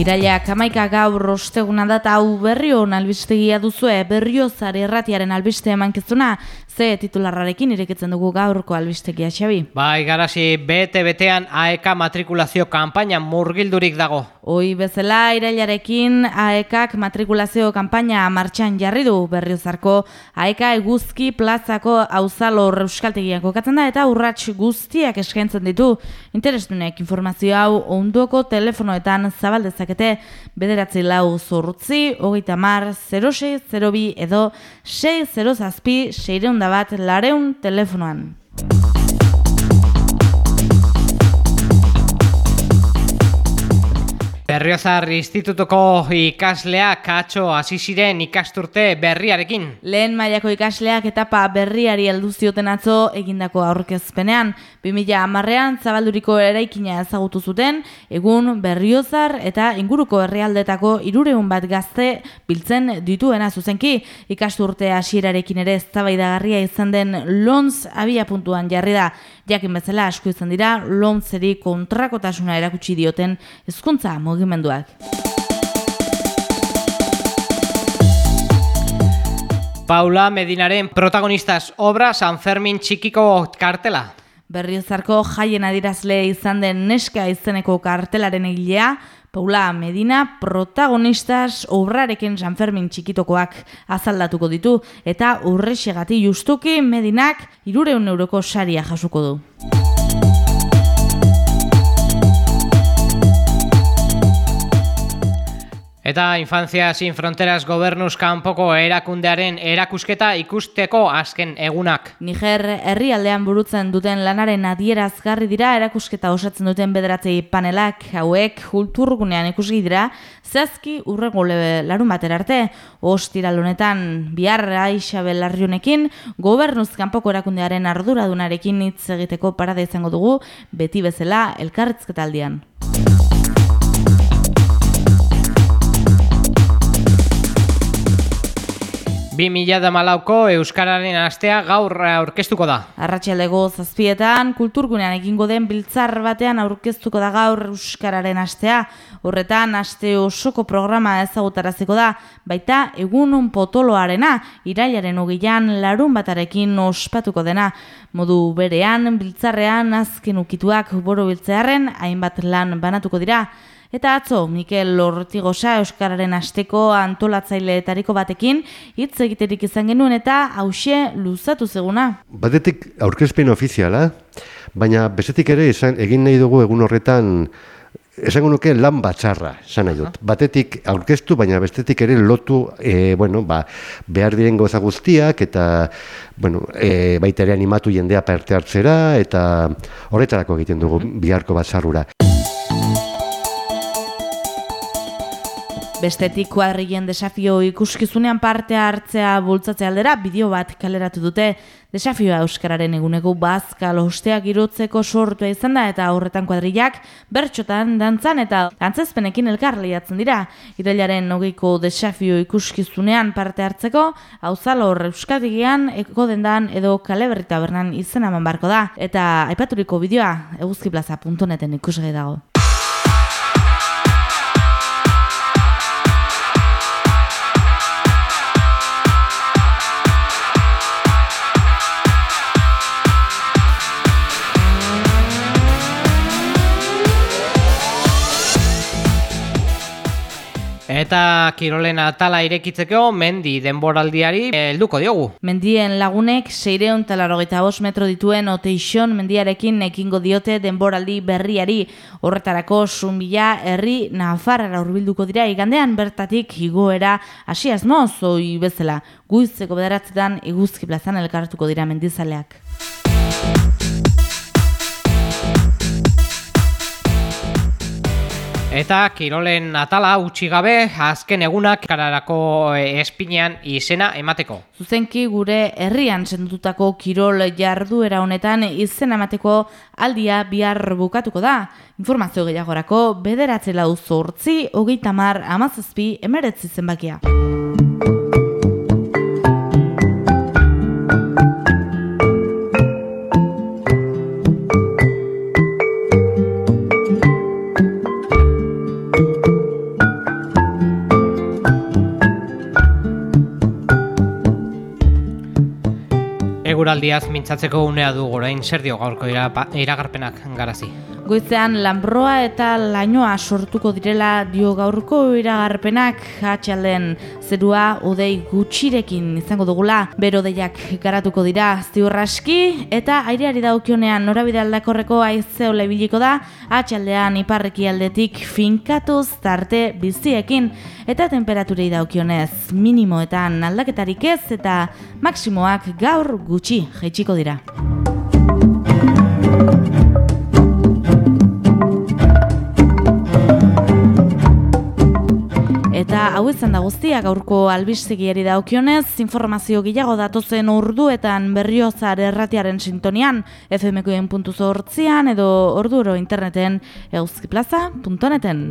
Irailak amaika gaur osteguna data hau berrio albistegia duzue berriozar erratiaren albiste emankizuna ze titularrarekin irekitzen dugu gaurko albistegia xabi. Bai, garasi, bete betean AEK matrikulazio kanpaina murgildurik dago. Hoi bezala irailarekin AEKak matrikulazio kanpaina martxan jarri du berriozarko AEK eguzki plazako auzalo euskaltegian kokatzen da eta urrats guztiak eskaintzen ditu. Interestunek informazio hau onduoko telefonoetan zabaldezakete bederatzi lau zorrutzi, hogeita mar, 06, 02 edo 6, 0 zazpi, 6 bat lareun telefonoan. Berriozar institutuko ikasleak atxo hasi ziren ikasturte berriarekin. Lehen mailako ikasleak etapa berriari heldu zioten atzo egindako aurkezpenean. 2000 amarrean zabalduriko eraikina ezagutu zuten, egun berriozar eta inguruko herrialdetako irureun bat gazte biltzen dituena zuzenki. Ikasturte hasierarekin ere eztabaidagarria izan den LONZ abia puntuan jarri da. Jakin bezala asko izan dira, LONZeri kontrakotasuna erakutsi dioten hezkuntza mugimenduak. Paula Medinaren protagonistas obra San Fermin txikiko kartela. Berriozarko jaien adirazle izan den neska izeneko kartelaren egilea, Paula Medina protagonistas obrarekin San Fermin txikitokoak azaldatuko ditu eta urrexegati justuki Medinak irureun euroko saria jasuko du. Eta Infanzia Sin Fronteras Gobernuz Kanpoko erakundearen erakusketa ikusteko azken egunak. Niger herrialdean burutzen duten lanaren adierazgarri dira erakusketa osatzen duten bederatzei panelak hauek kulturgunean ikusi dira zehazki urrego larun batera arte. Ostiral honetan biharra Isabel Larrionekin Gobernuz Kanpoko erakundearen arduradunarekin hitz egiteko parada izango dugu beti bezala elkarrizketaldian. 2008ko Euskararen Astea gaur eh, aurkeztuko da. Arratxelego zazpietan, kulturgunean egingo den biltzar batean aurkeztuko da gaur Euskararen Astea. Horretan, aste osoko programa ezagutaraziko da, baita egunon potoloarena, irailaren ogeian larun batarekin ospatuko dena. Modu berean, biltzarrean, azken ukituak boro biltzearen, hainbat lan banatuko dira. Eta atzo, Mikel Lortigosa Euskararen asteko antolatzaileetariko batekin hitz egiterik izan genuen eta hause luzatu zeguna. Batetik aurkezpen ofiziala, baina bezetik ere izan, egin nahi dugu egun horretan esango nuke lan batzarra, esan nahi dut. Batetik aurkeztu, baina bestetik ere lotu e, bueno, ba, behar diren goza guztiak eta bueno, e, baita ere animatu jendea parte hartzera eta horretarako egiten dugu biharko batzarrura. Bestetik kuadrien desafio ikuskizunean parte hartzea bultzatzea aldera bideo bat kaleratu dute. Desafioa Euskararen eguneko bazka losteak irutzeko sortua izan da eta horretan kuadriak bertxotan, dantzan eta antzezpenekin elkar lehiatzen dira. Irailaren nogeiko desafio ikuskizunean parte hartzeko, hau zalor Euskadigian, eko dendan edo kaleberrita bernan izan eman barko da. Eta aipaturiko bideoa eguzkiplaza.neten ikusgai dago. Eta kirolen atala irekitzeko mendi denboraldiari helduko diogu. Mendien lagunek seireun talarrogeita bos metro dituen oteixon mendiarekin ekingo diote denboraldi berriari. Horretarako zumbila herri nafarra urbilduko dira igandean bertatik igoera asiazmo zoi bezala. Guizeko bederatzetan iguzki plazan elkartuko dira mendizaleak. Eta Kirolen atala utzi gabe azken egunak kararako eh, espinean izena emateko. Zuzenki gure herrian sendututako Kirol jarduera honetan izena emateko aldia bihar bukatuko da. Informazio gehiagorako bederatze lau zortzi, hogeita mar, amazazpi, emeretzi zenbakia. Eguraldiaz mintzatzeko unea du gorain zer dio gaurko iragarpenak garazi. Goizean lanbroa eta lainoa sortuko direla dio gaurko iragarpenak. Atxalden zerua odei gutxirekin izango dugula. Bero deiak garatuko dira ziurraski eta aireari daukionean norabide aldakorreko aizeo lebiliko da. Atxaldean iparreki aldetik finkatuz tarte biziekin eta temperaturei daukionez minimoetan aldaketarik ez eta maksimoak gaur gutxi jaitsiko dira. Eta hau izan da guztia gaurko albistegiari daukionez, informazio gehiago datozen urduetan berriozar erratiaren sintonian, puntu edo orduro interneten euskiplaza.neten.